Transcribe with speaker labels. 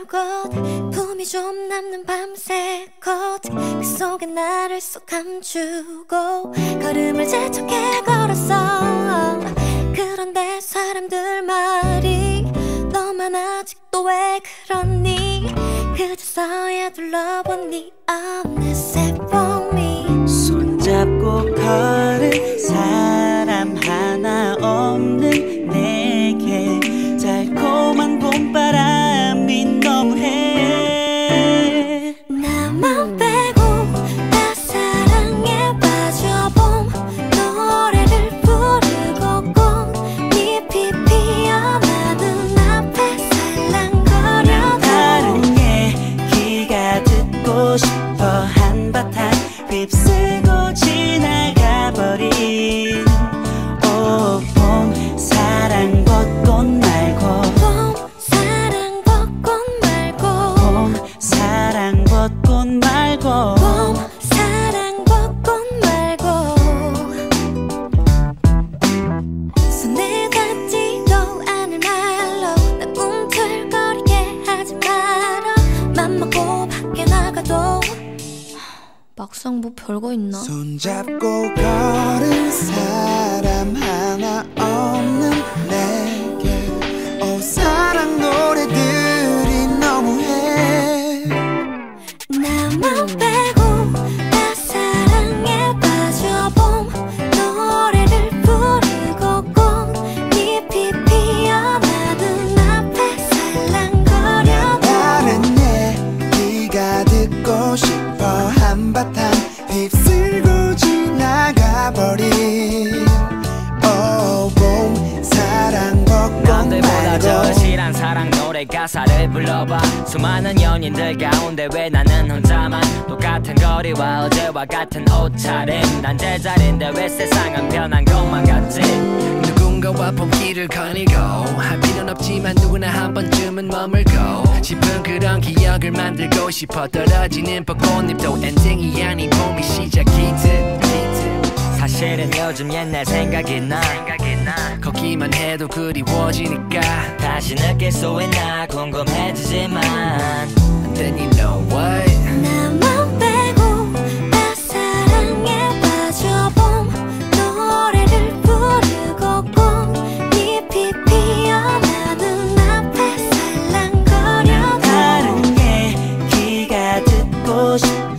Speaker 1: 줄곳 품이 좀 남는 밤새 컷그 속에 나를 쏙 감추고 걸음을 재촉해 걸었어. 그런데 사람들 말이 너만 아직도 왜 그러니? 그저서야 둘러본 네 어느새 봄이.
Speaker 2: 손잡고 걸
Speaker 3: 막상 뭐 별거 있나?
Speaker 4: 손잡고 걸은 사람 하나
Speaker 5: 노래 가사를 불러봐. 수많은 연인들 가운데 왜 나는 혼자만? 똑같은 거리와 어제와 같은 옷차림. 난 제자리인데 왜 세상은 변한 것만 같지?
Speaker 6: 누군가와 봄길을 거닐고. 할 필요는 없지만 누구나 한 번쯤은 머물고. 싶은 그런 기억을 만들고 싶어 떨어지는 벚꽃잎도 엔딩이 아닌 봄이 시작이듯
Speaker 5: 사실은 요즘 옛날 생각이 나
Speaker 6: 듣기만 해도 그리워지니까.
Speaker 5: 다시 느낄 소에 나 궁금해지지만.
Speaker 6: Then you know what?
Speaker 1: 나만 빼고 다 사랑에 빠져봄. 노래를 부르고 꽃잎이 피어나는 앞에 살랑거려. 다른
Speaker 2: 얘기가 듣고 싶어.